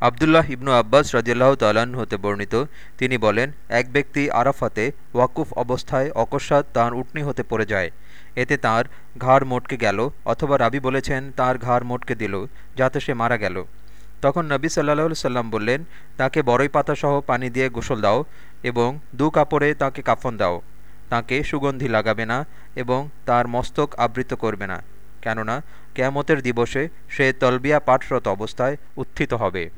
আবদুল্লাহ ইবনু আব্বাস রাজিয়াল্লাহ তালাহ হতে বর্ণিত। তিনি বলেন, এক ব্যক্তি আরাফাতে ওয়াকুফ অবস্থায় অকস্মাৎ তাঁর উটনি হতে পড়ে যায়। এতে তার ঘাড় মোটকে গেল অথবা রাবি বলেছেন, তার ঘাড় মোটকে দিল যাতে সে মারা গেল। তখন নবী সাল্লাহ সাল্লাম বললেন, তাকে বড়ই পাতাসহ পানি দিয়ে গোসল দাও এবং দু কাপড়ে তাকে কাফন দাও। তাকে সুগন্ধি লাগাবে না এবং তার মস্তক আবৃত করবে না। কেননা, কেয়ামতের দিবসে সে তলবিয়া পাঠরত অবস্থায় উত্থিত হবে।